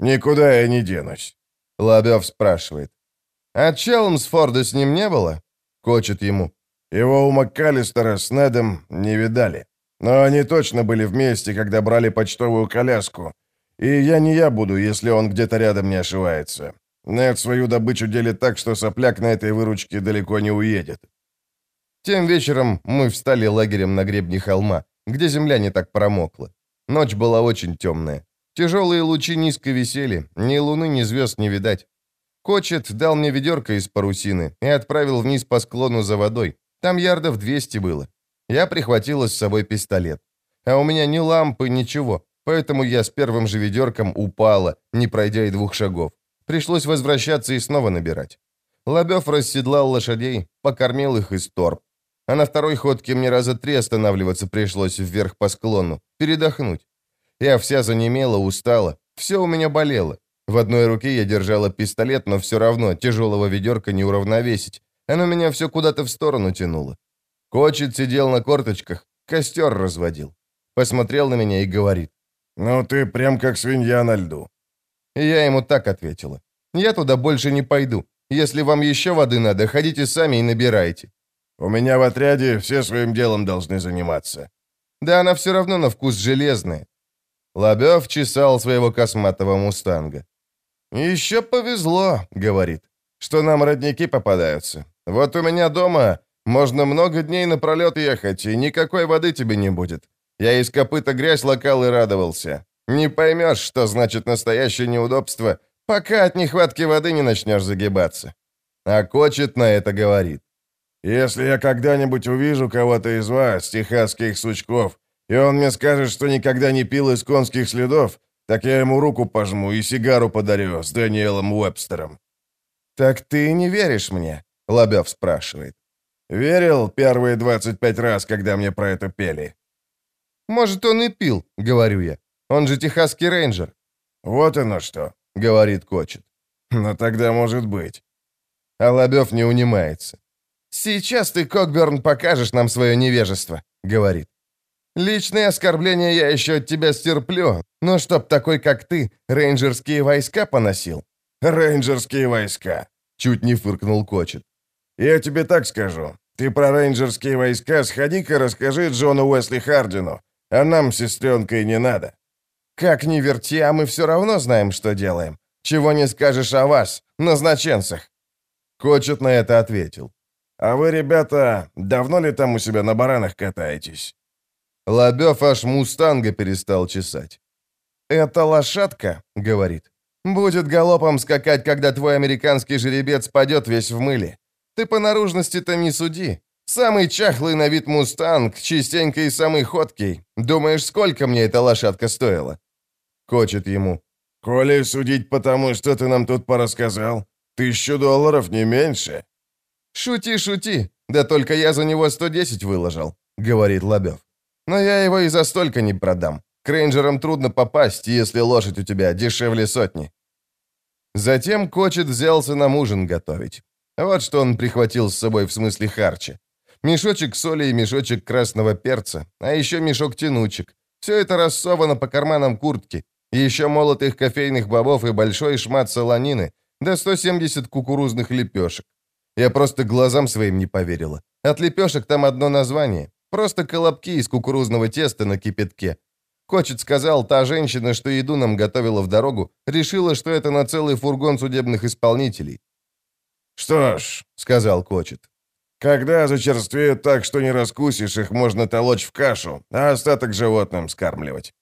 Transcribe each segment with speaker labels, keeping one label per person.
Speaker 1: Никуда я не денусь.
Speaker 2: Лобёв спрашивает. А Челмсфорда с ним не было? Кочет ему.
Speaker 1: Его у МакКаллистера с Недом не видали. Но они точно были вместе, когда брали почтовую коляску. И я не я буду, если он где-то рядом не ошивается. Нед свою добычу делит так, что сопляк на этой выручке далеко не уедет.
Speaker 2: Тем вечером мы встали лагерем на гребне холма, где земля не так промокла. Ночь была очень темная. Тяжелые лучи низко висели, ни луны, ни звезд не видать. Кочет дал мне ведерко из парусины и отправил вниз по склону за водой. Там ярдов 200 было. Я прихватила с собой пистолет. А у меня ни лампы, ничего, поэтому я с первым же ведерком упала, не пройдя и двух шагов. Пришлось возвращаться и снова набирать. Лобёв расседлал лошадей, покормил их из торп. А на второй ходке мне раза три останавливаться пришлось вверх по склону, передохнуть. Я вся занемела, устала, все у меня болело. В одной руке я держала пистолет, но все равно тяжелого ведерка не уравновесить. Оно меня все куда-то в сторону тянуло. Кочет сидел на корточках, костер разводил. Посмотрел на меня и говорит.
Speaker 1: «Ну ты прям как свинья на льду».
Speaker 2: И я ему так ответила. «Я туда больше не пойду. Если вам еще воды надо, ходите сами и набирайте».
Speaker 1: «У меня в отряде все своим делом должны заниматься».
Speaker 2: «Да она все равно на вкус железная». Лобев чесал своего косматого мустанга. «Еще повезло», — говорит, — «что нам родники попадаются. Вот у меня дома можно много дней напролет ехать, и никакой воды тебе не будет. Я из копыта грязь локал и радовался. Не поймешь, что значит настоящее неудобство, пока от нехватки воды не начнешь загибаться». А Кочет на это говорит.
Speaker 1: «Если я когда-нибудь увижу кого-то из вас, техасских сучков, и он мне скажет, что никогда не пил из конских следов, так я ему руку пожму и сигару подарю с Даниэлом Уэбстером».
Speaker 2: «Так ты не веришь мне?» — Лобёв спрашивает.
Speaker 1: «Верил первые 25 раз, когда мне про это пели».
Speaker 2: «Может, он и пил», — говорю я. «Он же техасский рейнджер».
Speaker 1: «Вот оно что», — говорит Кочет. «Но тогда может быть».
Speaker 2: А Лобёв не унимается. «Сейчас ты, Кокберн, покажешь нам свое невежество», — говорит. Личные оскорбления я еще от тебя стерплю, но чтоб такой, как ты, рейнджерские войска поносил».
Speaker 1: «Рейнджерские войска», — чуть не фыркнул Кочет. «Я тебе так скажу. Ты про рейнджерские войска сходи-ка расскажи Джону Уэсли Хардину, а нам, сестренка, и не надо».
Speaker 2: «Как ни верти, а мы все равно знаем, что делаем. Чего не скажешь о вас, назначенцах?»
Speaker 1: Кочет на это ответил. «А вы, ребята, давно ли там у себя на баранах катаетесь?»
Speaker 2: Лобёв аж мустанга перестал чесать. «Эта лошадка, — говорит, — будет галопом скакать, когда твой американский жеребец падет весь в мыле. Ты по наружности-то не суди. Самый чахлый на вид мустанг, частенько и самый ходкий. Думаешь, сколько мне эта лошадка стоила?» Кочет ему.
Speaker 1: «Коли судить по тому, что ты нам тут порассказал, тысячу долларов не меньше».
Speaker 2: «Шути, шути, да только я за него 110 выложил», — говорит Лобёв. Но я его и за столько не продам. К рейнджерам трудно попасть, если лошадь у тебя дешевле сотни. Затем Кочет взялся нам ужин готовить. Вот что он прихватил с собой в смысле харча. Мешочек соли и мешочек красного перца, а еще мешок тянучек. Все это рассовано по карманам куртки. Еще молотых кофейных бобов и большой шмат солонины, да 170 кукурузных лепешек. Я просто глазам своим не поверила. От лепешек там одно название. Просто колобки из кукурузного теста на кипятке. Кочет сказал, та женщина, что еду нам готовила в дорогу, решила, что это на целый фургон судебных исполнителей.
Speaker 1: «Что ж», — сказал Кочет, — «когда зачерствеют так, что не раскусишь, их можно толочь в кашу, а остаток животным скармливать».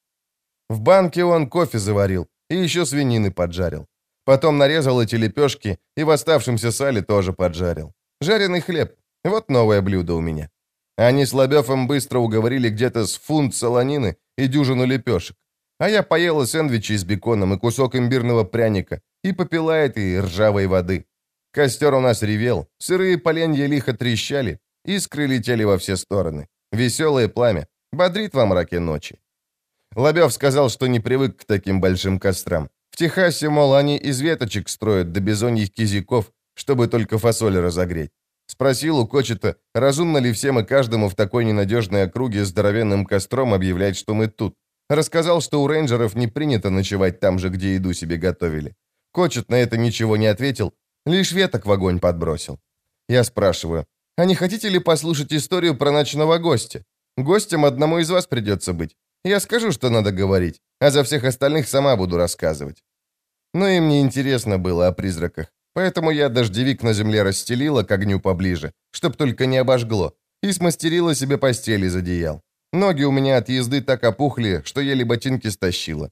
Speaker 2: В банке он кофе заварил и еще свинины поджарил. Потом нарезал эти лепешки и в оставшемся сале тоже поджарил. Жареный хлеб. Вот новое блюдо у меня. Они с Лобёвым быстро уговорили где-то с фунт солонины и дюжину лепешек. А я поела сэндвичи с беконом и кусок имбирного пряника и попила этой ржавой воды. Костер у нас ревел, сырые поленья лихо трещали, искры летели во все стороны. Веселое пламя, бодрит во мраке ночи. Лобёв сказал, что не привык к таким большим кострам. В Техасе, мол, они из веточек строят до бизоньих кизиков, чтобы только фасоль разогреть. Спросил у Кочета, разумно ли всем и каждому в такой ненадежной округе здоровенным костром объявлять, что мы тут. Рассказал, что у рейнджеров не принято ночевать там же, где еду себе готовили. Кочет на это ничего не ответил, лишь веток в огонь подбросил. Я спрашиваю, а не хотите ли послушать историю про ночного гостя? Гостем одному из вас придется быть. Я скажу, что надо говорить, а за всех остальных сама буду рассказывать. Но им не интересно было о призраках, поэтому я дождевик на земле расстелила к огню поближе, чтоб только не обожгло, и смастерила себе постель из одеял. Ноги у меня от езды так опухли, что еле ботинки стащила.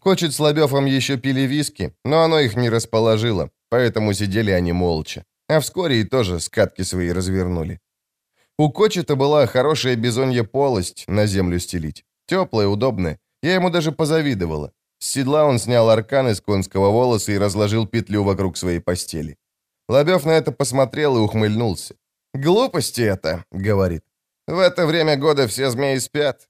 Speaker 2: Кочет с Лобёвым еще пили виски, но оно их не расположило, поэтому сидели они молча. А вскоре и тоже скатки свои развернули. У Кочета была хорошая бизонья полость на землю стелить. Теплая, удобная. Я ему даже позавидовала. С седла он снял аркан из конского волоса и разложил петлю вокруг своей постели. Лобёв на это посмотрел и ухмыльнулся. «Глупости это», — говорит. «В это время года все змеи спят».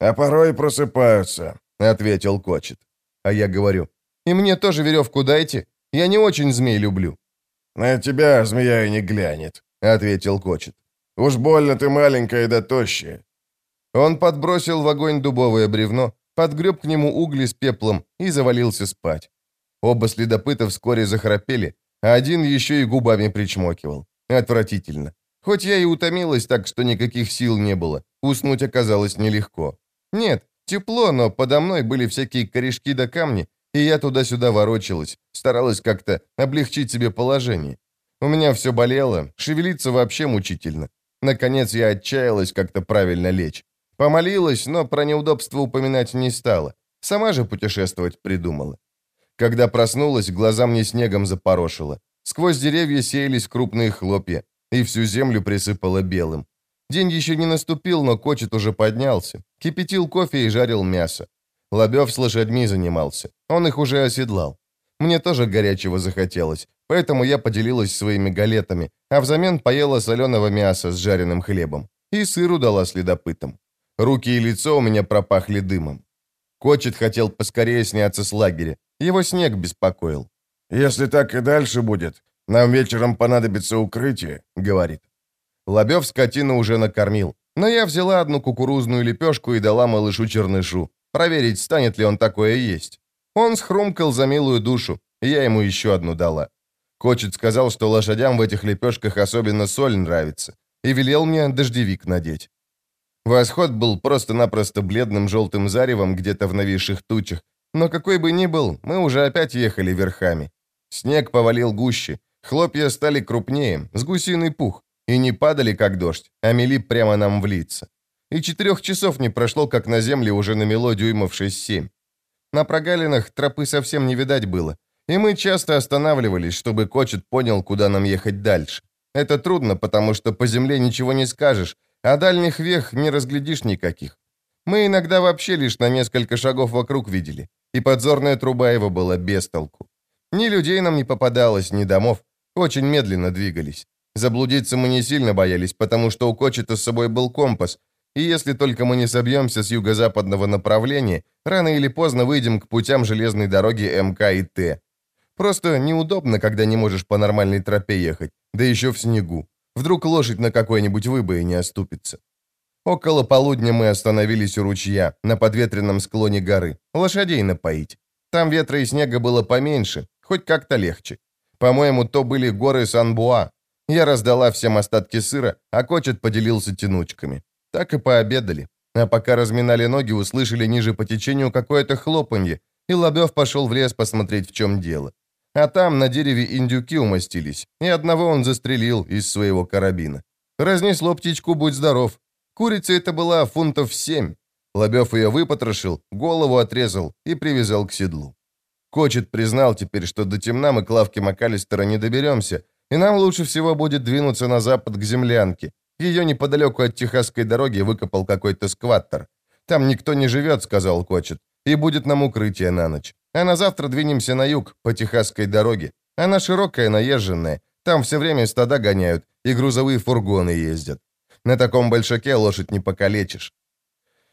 Speaker 1: «А порой просыпаются», — ответил Кочет.
Speaker 2: А я говорю, «И мне тоже веревку дайте. Я не очень змей люблю».
Speaker 1: «На тебя змея и не глянет», — ответил Кочет. «Уж больно ты маленькая да тощая».
Speaker 2: Он подбросил в огонь дубовое бревно, подгреб к нему угли с пеплом и завалился спать. Оба следопыта вскоре захрапели, а один еще и губами причмокивал. Отвратительно. Хоть я и утомилась так, что никаких сил не было, уснуть оказалось нелегко. Нет, тепло, но подо мной были всякие корешки да камни, и я туда-сюда ворочалась, старалась как-то облегчить себе положение. У меня все болело, шевелиться вообще мучительно. Наконец я отчаялась как-то правильно лечь. Помолилась, но про неудобство упоминать не стала. Сама же путешествовать придумала. Когда проснулась, глаза мне снегом запорошило. Сквозь деревья сеялись крупные хлопья, и всю землю присыпало белым. День еще не наступил, но кочет уже поднялся. Кипятил кофе и жарил мясо. Лобев с лошадьми занимался. Он их уже оседлал. Мне тоже горячего захотелось, поэтому я поделилась своими галетами, а взамен поела соленого мяса с жареным хлебом. И сыру дала следопытам. Руки и лицо у меня пропахли дымом. Кочет хотел поскорее сняться с лагеря. Его снег беспокоил.
Speaker 1: «Если так и дальше будет, нам вечером понадобится укрытие», — говорит.
Speaker 2: Лобев скотину уже накормил, но я взяла одну кукурузную лепешку и дала малышу чернышу, проверить, станет ли он такое есть. Он схрумкал за милую душу, и я ему еще одну дала. Кочет сказал, что лошадям в этих лепешках особенно соль нравится, и велел мне дождевик надеть. Восход был просто-напросто бледным желтым заревом где-то в нависших тучах, но какой бы ни был, мы уже опять ехали верхами. Снег повалил гуще, хлопья стали крупнее, с гусиный пух, и не падали, как дождь, а мели прямо нам в лица. И четырех часов не прошло, как на земле уже намело дюймов 6-7. На прогалинах тропы совсем не видать было, и мы часто останавливались, чтобы Кочет понял, куда нам ехать дальше. Это трудно, потому что по земле ничего не скажешь, а дальних вех не разглядишь никаких. Мы иногда вообще лишь на несколько шагов вокруг видели, и подзорная труба его была без толку. Ни людей нам не попадалось, ни домов, очень медленно двигались. Заблудиться мы не сильно боялись, потому что у Кочета с собой был компас, и если только мы не собьемся с юго-западного направления, рано или поздно выйдем к путям железной дороги МК и Т. Просто неудобно, когда не можешь по нормальной тропе ехать, да еще в снегу. Вдруг лошадь на какой-нибудь выбое не оступится. Около полудня мы остановились у ручья, на подветренном склоне горы, лошадей напоить. Там ветра и снега было поменьше, хоть как-то легче. По-моему, то были горы Сан-Буа. Я раздала всем остатки сыра, а Кочет поделился тянучками. Так и пообедали. А пока разминали ноги, услышали ниже по течению какое-то хлопанье, и Лобёв пошел в лес посмотреть, в чем дело. А там на дереве индюки умостились, и одного он застрелил из своего карабина. Разнесло птичку, будь здоров. Курица это была фунтов семь. Лобёв ее выпотрошил, голову отрезал и привязал к седлу. Кочет признал теперь, что до темна мы к лавке МакАлистера не доберемся, и нам лучше всего будет двинуться на запад к землянке. Ее неподалеку от Техасской дороги выкопал какой-то скваттер. Там никто не живет, сказал Кочет, и будет нам укрытие на ночь. А на завтра двинемся на юг, по Техасской дороге. Она широкая, наезженная. Там все время стада гоняют, и грузовые фургоны ездят. На таком большаке лошадь не покалечишь.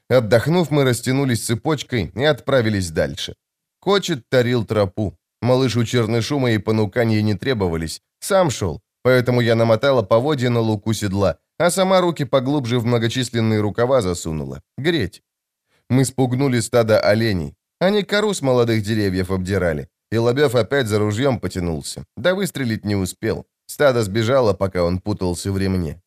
Speaker 2: Отдохнув, мы растянулись цепочкой и отправились дальше. Кочет тарил тропу. Малышу чернышу мои понукания не требовались. Сам шел, поэтому я намотала поводья на луку седла, а сама руки поглубже в многочисленные рукава засунула. Греть. Мы спугнули стадо оленей. Они кору с молодых деревьев обдирали. И Лобев опять за ружьем потянулся. Да выстрелить не успел. Стадо сбежало, пока он путался в ремне.